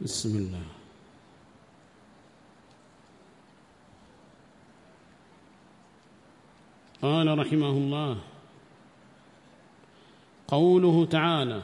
بسم الله. قال رحمه الله قوله تعالى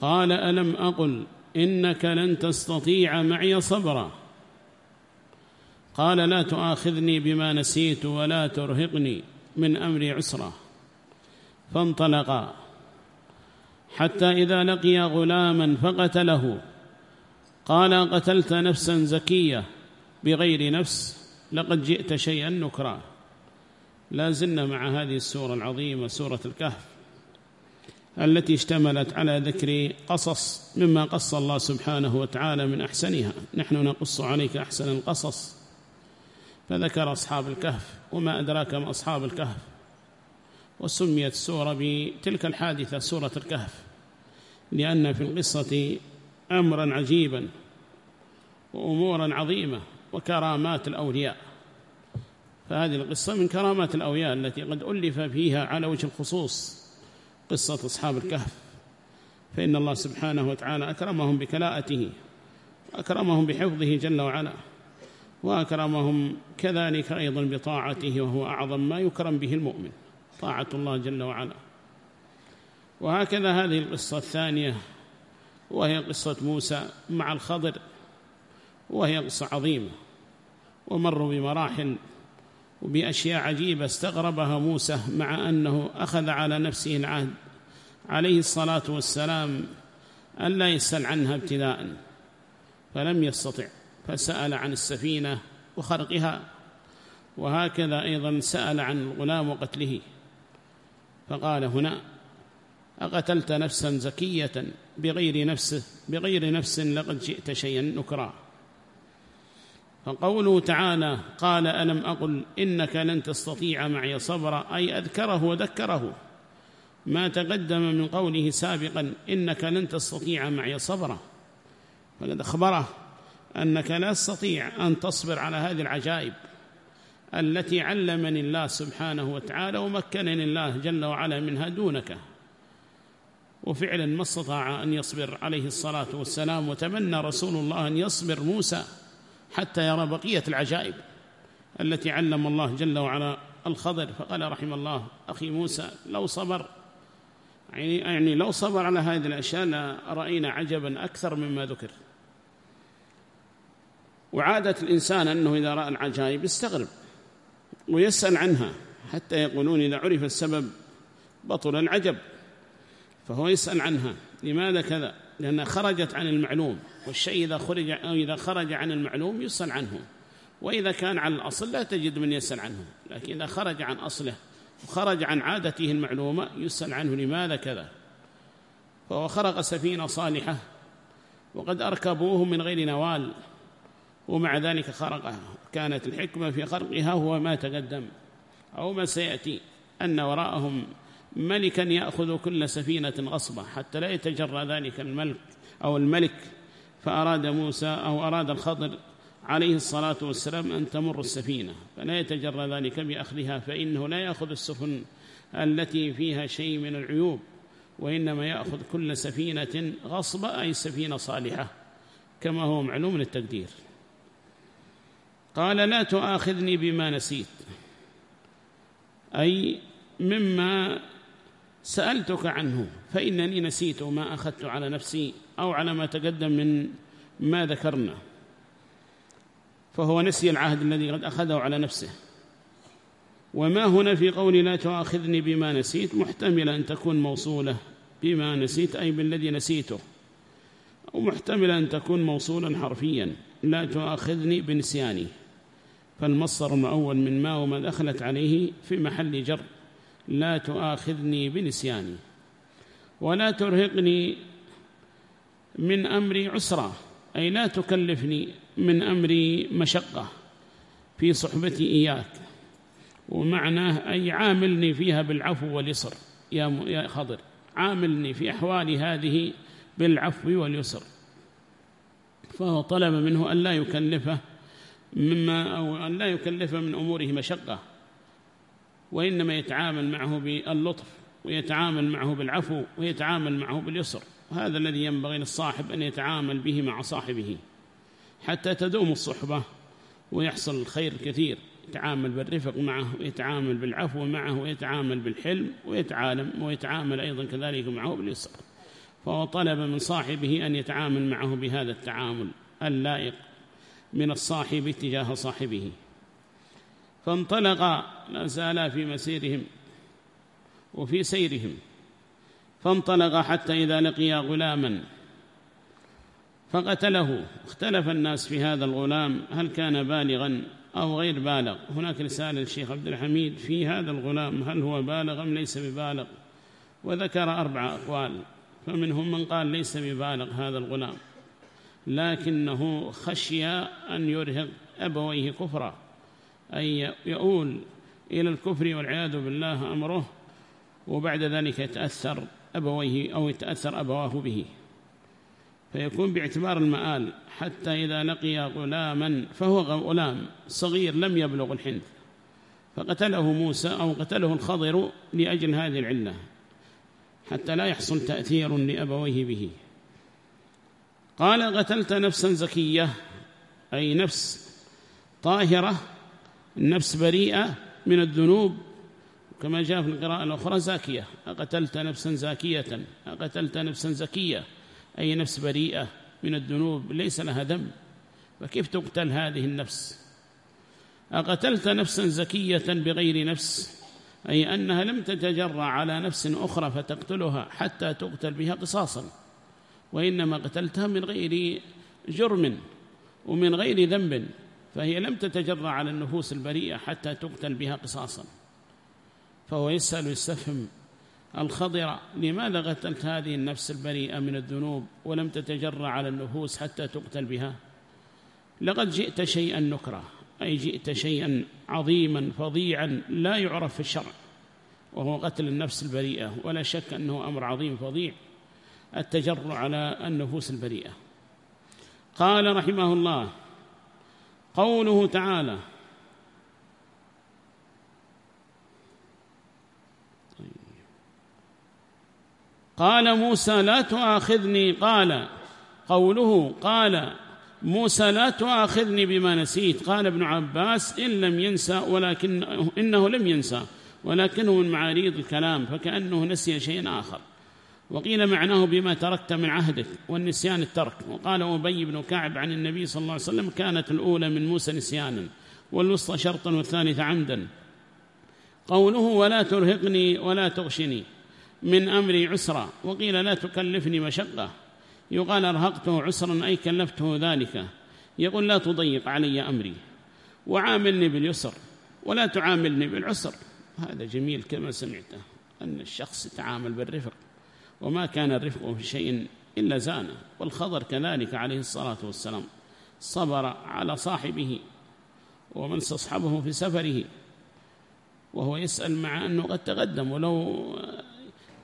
قال ألم أقل إنك لن تستطيع معي صبرا؟ قال لا تؤاخذني بما نسيت ولا ترهقني من أمري عسرا. فانطلقا. حتى إذا لقي غلاما فقتله. قال قتلت نفسا زكية بغير نفس لقد جئت شيئا نكرا. لا زلنا مع هذه السورة العظيمة سورة الكهف التي اشتملت على ذكر قصص مما قص الله سبحانه وتعالى من أحسنها. نحن نقص عليك أحسن القصص. فذكر أصحاب الكهف وما أدراك ما أصحاب الكهف. وسميت السورة بتلك الحادثة سورة الكهف لأن في القصة أمرا عجيبا وأمورا عظيمة وكرامات الأولياء. فهذه القصة من كرامات الأولياء التي قد ألف فيها على وجه الخصوص قصة أصحاب الكهف. فإن الله سبحانه وتعالى أكرمهم بكلاءته وأكرمهم بحفظه جل وعلا وأكرمهم كذلك أيضا بطاعته وهو أعظم ما يكرم به المؤمن. طاعة الله جل وعلا. وهكذا هذه القصة الثانية وهي قصة موسى مع الخضر وهي قصة عظيمة. ومروا بمراحل وبأشياء عجيبة استغربها موسى مع أنه أخذ على نفسه العهد عليه الصلاة والسلام أن لا يسأل عنها ابتداء فلم يستطع فسأل عن السفينة وخرقها وهكذا أيضا سأل عن الغلام وقتله. فقال هنا أقتلت نفسا زكية بغير نفس بغير نفس لقد جئت شيئا نكرا. فقوله تعالى قال ألم أقل إنك لن تستطيع معي صبرا أي أذكره وذكره. ما تقدم من قوله سابقا إنك لن تستطيع معي صبرا. فقد أخبره أنك لا تستطيع أن تصبر على هذه العجائب. التي علمني الله سبحانه وتعالى ومكنني الله جل وعلا منها دونك. وفعلا ما استطاع أن يصبر عليه الصلاة والسلام وتمنى رسول الله أن يصبر موسى حتى يرى بقية العجائب التي علم الله جل وعلا الخضر. فقال رحم الله أخي موسى لو صبر. يعني, يعني لو صبر على هذه الأشياء لرأينا عجبا أكثر مما ذكر. وعادة الإنسان أنه إذا رأى العجائب يستغرب. ويسأل عنها حتى يقولون إذا عرف السبب بطل العجب. فهو يسأل عنها لماذا كذا؟ لأنها خرجت عن المعلوم والشيء إذا خرج, أو إذا خرج عن المعلوم يسأل عنه. وإذا كان على الأصل لا تجد من يسأل عنه لكن إذا خرج عن أصله وخرج عن عادته المعلومة يسأل عنه لماذا كذا؟ فهو خرق سفينة صالحة وقد أركبوه من غير نوال ومع ذلك خرقها. كانت الحكمة في خرقها هو ما تقدم أو ما سيأتي أن وراءهم ملكا يأخذ كل سفينة غصبة حتى لا يتجرى ذلك الملك أو الملك فأراد موسى أو أراد الخضر عليه الصلاة والسلام أن تمر السفينة فلا يتجرى ذلك بأخذها فإنه لا يأخذ السفن التي فيها شيء من العيوب وإنما يأخذ كل سفينة غصبة أي سفينة صالحة كما هو معلوم للتقدير. قال لا تؤاخذني بما نسيت. أي مما سألتك عنه فإنني نسيت ما أخذت على نفسي أو على ما تقدم من ما ذكرنا. فهو نسي العهد الذي قد أخذه على نفسه. وما هنا في قول لا تؤاخذني بما نسيت محتمل أن تكون موصولة بما نسيت أي بالذي نسيته. أو أن تكون موصولا حرفيا لا تؤاخذني بنسياني. فالمصدر المؤول من ما وما دخلت عليه في محل جر. لا تؤاخذني بنسياني. ولا ترهقني من أمري عسرا. أي لا تكلفني من أمري مشقة. في صحبتي إياك. ومعناه أي عاملني فيها بالعفو واليسر. يا يا خضر. عاملني في أحوالي هذه بالعفو واليسر. فهو طلب منه أن لا يكلفه مما أو أن لا يكلفه من أموره مشقة وإنما يتعامل معه باللطف ويتعامل معه بالعفو ويتعامل معه باليسر. هذا الذي ينبغي للصاحب أن يتعامل به مع صاحبه حتى تدوم الصحبة ويحصل الخير كثير. يتعامل بالرفق معه ويتعامل بالعفو معه ويتعامل بالحلم ويتعالم ويتعامل أيضا كذلك معه باليسر. فهو طلب من صاحبه أن يتعامل معه بهذا التعامل اللائق. من الصاحب تجاه صاحبه. فانطلق لا زالا في مسيرهم وفي سيرهم. فانطلق حتى إذا لقي غلاما فقتله. اختلف الناس في هذا الغلام هل كان بالغا أو غير بالغ. هناك رسالة للشيخ عبد الحميد في هذا الغلام هل هو بالغ أم ليس ببالغ؟ وذكر أربع أقوال فمنهم من قال ليس ببالغ هذا الغلام. لكنه خشي أن يرهق أبويه كفرا أي يؤول إلى الكفر والعياذ بالله أمره وبعد ذلك يتأثر أبويه أو يتأثر أبواه به. فيكون باعتبار المآل حتى إذا لقي غلاما فهو غلام صغير لم يبلغ الحنث فقتله موسى أو قتله الخضر لأجل هذه العلة حتى لا يحصل تأثير لأبويه به. قال قتلت نفسا زكية أي نفس طاهرة النفس بريئة من الذنوب. كما جاء في القراءة الأخرى زاكية. أقتلت نفسا زاكية أقتلت نفسا زكية أي نفس بريئة من الذنوب ليس لها ذنب. فكيف تقتل هذه النفس؟ أقتلت نفسا زكية بغير نفس أي أنها لم تتجرع على نفس أخرى فتقتلها حتى تقتل بها قصاصا. وإنما قتلتها من غير جرم ومن غير ذنب فهي لم تتجرع على النفوس البريئة حتى تقتل بها قصاصا. فهو يسأل ويستفهم الخضر لماذا قتلت هذه النفس البريئة من الذنوب ولم تتجرع على النفوس حتى تقتل بها؟ لقد جئت شيئا نكرا أي جئت شيئا عظيما فظيعا لا يعرف في الشرع وهو قتل النفس البريئة ولا شك أنه أمر عظيم فظيع. التجرع على النفوس البريئة. قال رحمه الله قوله تعالى قال موسى لا تؤاخذني. قال قوله قال موسى لا تؤاخذني بما نسيت. قال ابن عباس إن لم ينسى ولكن إنه لم ينسى ولكنه من معاريض الكلام فكأنه نسي شيئا آخر. وقيل معناه بما تركت من عهدك والنسيان الترك. وقال أبي بن كعب عن النبي صلى الله عليه وسلم كانت الأولى من موسى نسيانا والوسطى شرطا والثالثة عمدا. قوله ولا ترهقني ولا تغشني من أمري عسرا. وقيل لا تكلفني مشقة. يقال أرهقته عسرا أي كلفته ذلك. يقول لا تضيق علي أمري. وعاملني باليسر ولا تعاملني بالعسر. هذا جميل كما سمعته أن الشخص يتعامل بالرفق. وما كان الرفق في شيء إلا زانه والخضر كذلك عليه الصلاة والسلام. صبر على صاحبه ومن استصحبه في سفره وهو يسأل مع أنه قد تقدم ولو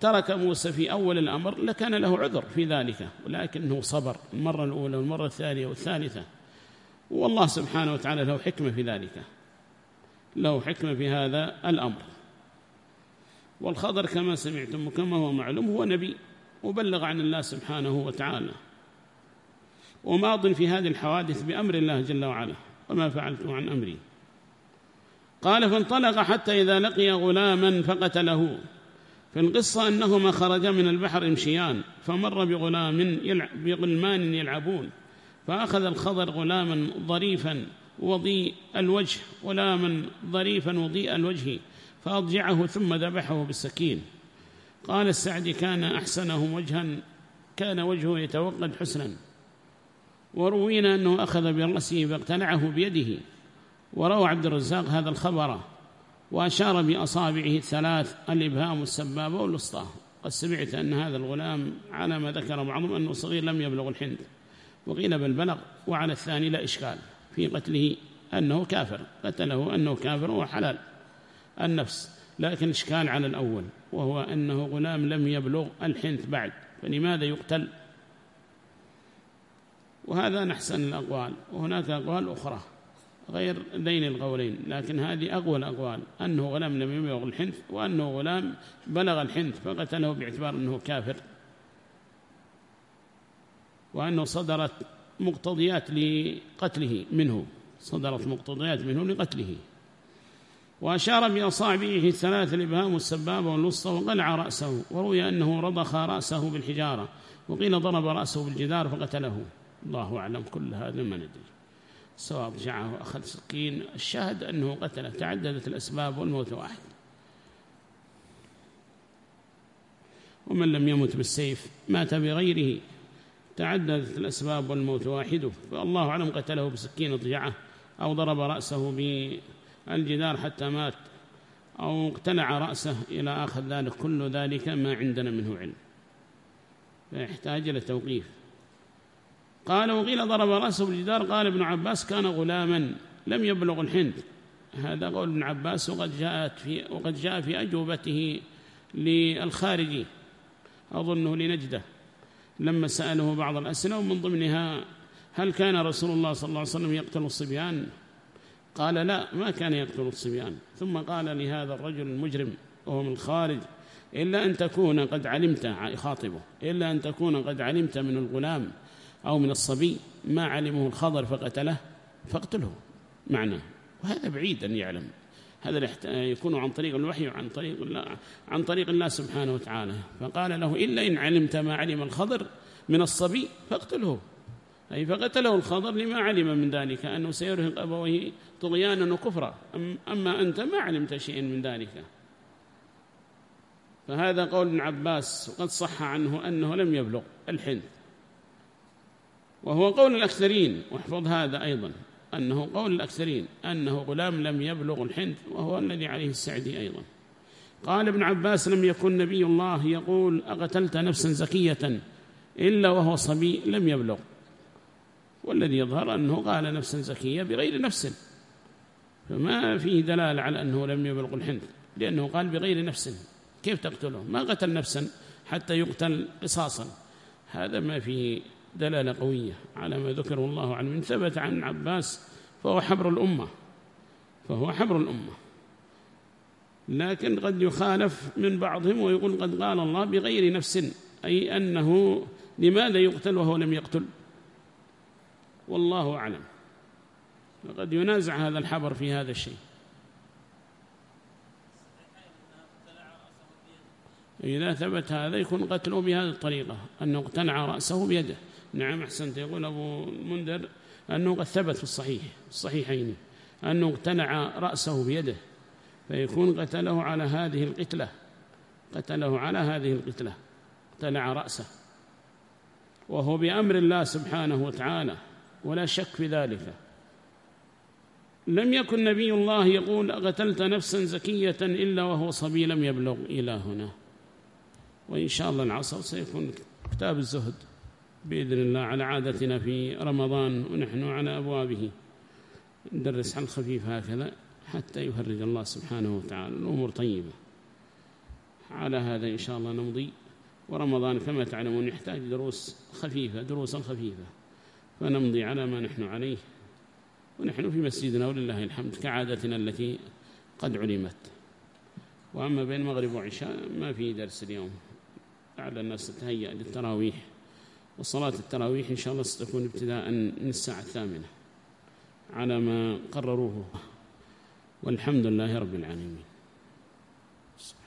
ترك موسى في أول الأمر لكان له عذر في ذلك ولكنه صبر المرة الأولى والمرة الثانية والثالثة. والله سبحانه وتعالى له حكمة في ذلك له حكمة في هذا الأمر. والخضر كما سمعتم وكما هو معلوم هو نبي وبلغ عن الله سبحانه وتعالى. وماض في هذه الحوادث بأمر الله جل وعلا وما فعلت عن أمري. قال فانطلق حتى إذا لقي غلاما فقتله. في القصة أنهما خرجا من البحر يمشيان فمر بغلام يلعب بغلمان يلعبون فأخذ الخضر غلاما ظريفا وضيء الوجه غلاما ظريفا وضيء الوجه فأضجعه ثم ذبحه بالسكين. قال السعدي كان أحسنهم وجها كان وجهه يتوقد حسنا. وروينا أنه أخذ برأسه فاقتلعه بيده. وروى عبد الرزاق هذا الخبر وأشار بأصابعه الثلاث الإبهام السبابة والوسطى. قد سمعت أن هذا الغلام على ما ذكر بعضهم أنه صغير لم يبلغ الحنث. وقيل بل بلغ وعلى الثاني لا إشكال. في قتله أنه كافر قتله أنه كافر وحلال النفس. لكن إشكال على الأول؟ وهو أنه غلام لم يبلغ الحنث بعد فلماذا يقتل؟ وهذا نحسن الأقوال. وهناك أقوال أخرى غير ذين القولين لكن هذه أقوى الأقوال أنه غلام لم يبلغ الحنث وأنه غلام بلغ الحنث فقتله باعتبار أنه كافر. وأنه صدرت مقتضيات لقتله منه. صدرت مقتضيات منه لقتله. وأشار بأصابعه الثلاث الإبهام السبابة والوسطى وقلع رأسه وروي أنه رضخ رأسه بالحجارة وقيل ضرب رأسه بالجدار فقتله. الله أعلم كل هذا ما ندري. سواء رجعه وأخذ سكين الشاهد أنه قتله. تعددت الأسباب والموت واحد. ومن لم يمت بالسيف مات بغيره. تعددت الأسباب والموت واحد فالله أعلم قتله بسكين اضجعه أو ضرب رأسه بالجدار حتى مات أو اقتلع رأسه إلى آخر ذلك. كل ذلك ما عندنا منه علم. فيحتاج إلى توقيف. قال وقيل ضرب رأسه بالجدار قال ابن عباس كان غلاما لم يبلغ الحنت هذا قول ابن عباس وقد جاءت في وقد جاء في أجوبته للخارجي. أظنه لنجدة. لما سأله بعض الأسئلة ومن ضمنها هل كان رسول الله صلى الله عليه وسلم يقتل الصبيان؟ قال لا ما كان يقتل الصبيان. ثم قال لهذا الرجل المجرم وهو من الخارج إلا أن تكون قد علمت يخاطبه إلا أن تكون قد علمت من الغلام أو من الصبي ما علمه الخضر فقتله فاقتله معناه. وهذا بعيد أن يعلم. هذا يكون عن طريق الوحي وعن طريق الله عن طريق الله سبحانه وتعالى. فقال له إلا إن علمت ما علم الخضر من الصبي فاقتله. أي فقتله الخضر لما علم من ذلك أنه سيرهق أبويه طغيانا وكفرا. أما أنت ما علمت شيئا من ذلك. فهذا قول ابن عباس وقد صح عنه أنه لم يبلغ الحنث. وهو قول الأكثرين واحفظ هذا أيضا. أنه قول الأكثرين أنه غلام لم يبلغ الحنث وهو الذي عليه السعدي أيضا. قال ابن عباس لم يكن نبي الله يقول أقتلت نفسا زكية إلا وهو صبي لم يبلغ. والذي يظهر أنه قال نفسا زكية بغير نفس. فما فيه دلالة على أنه لم يبلغ الحنث؟ لأنه قال بغير نفس. كيف تقتله؟ ما قتل نفسا حتى يقتل قصاصا. هذا ما فيه دلالة قوية على ما ذكر الله عنه. من ثبت عن عباس فهو حبر الأمة فهو حبر الأمة. لكن قد يخالف من بعضهم ويقول قد قال الله بغير نفس أي أنه لماذا يقتل وهو لم يقتل؟ والله أعلم. وقد ينازع هذا الحبر في هذا الشيء. إذا ثبت هذا يكون قتله بهذه الطريقة أنه اقتنع رأسه بيده. نعم أحسنت. يقول أبو المنذر أنه قد ثبت في الصحيح الصحيحين أنه اقتنع رأسه بيده فيكون قتله على هذه القتلة قتله على هذه القتلة اقتنع رأسه. وهو بأمر الله سبحانه وتعالى ولا شك في ذلك. لم يكن نبي الله يقول أقتلت نفسا زكية إلا وهو صبي لم يبلغ إلى هنا. وإن شاء الله العصر سيكون كتاب الزهد. بإذن الله على عادتنا في رمضان ونحن على أبوابه. ندرس على الخفيف هكذا حتى يفرج الله سبحانه وتعالى. الأمور طيبة. على هذا إن شاء الله نمضي. ورمضان كما تعلمون يحتاج دروس خفيفة دروسا خفيفة. فنمضي على ما نحن عليه. ونحن في مسجدنا ولله الحمد كعادتنا التي قد علمت. وأما بين مغرب وعشاء ما في درس اليوم. على الناس تتهيأ للتراويح. وصلاة التراويح إن شاء الله ستكون ابتداء من الساعة الثامنة على ما قرروه. والحمد لله رب العالمين.